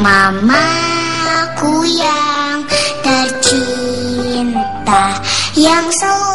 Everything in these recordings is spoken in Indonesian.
Mama Mamaku yang tercinta Yang selalu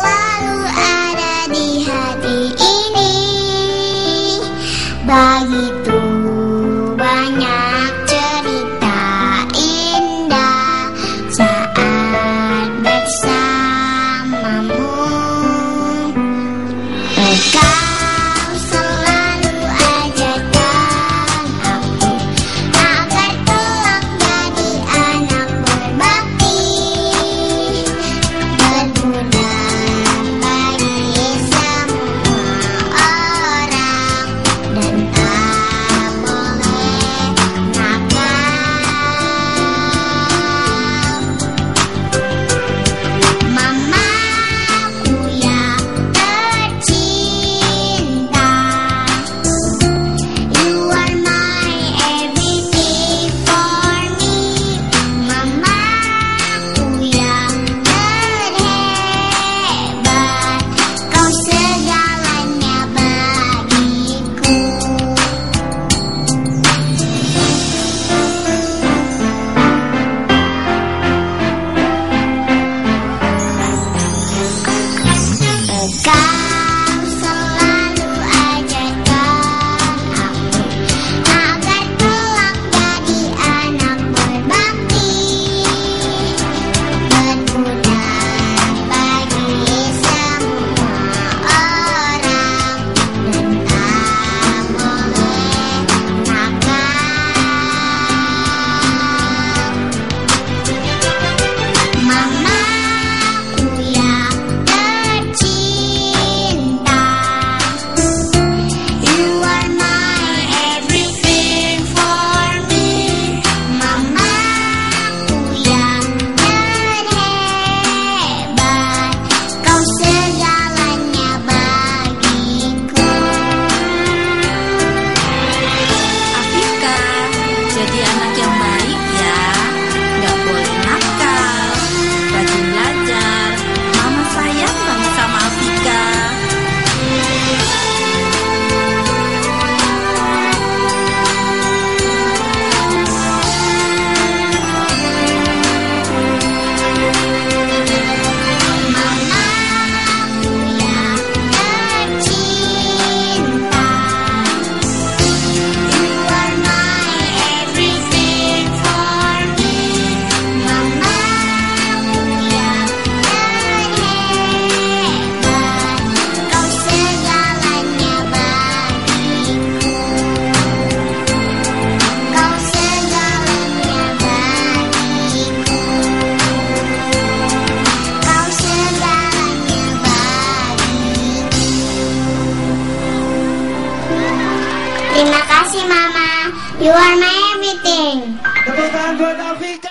Terima kasih Mama. You are my everything. Tepuk tangan buat Afika.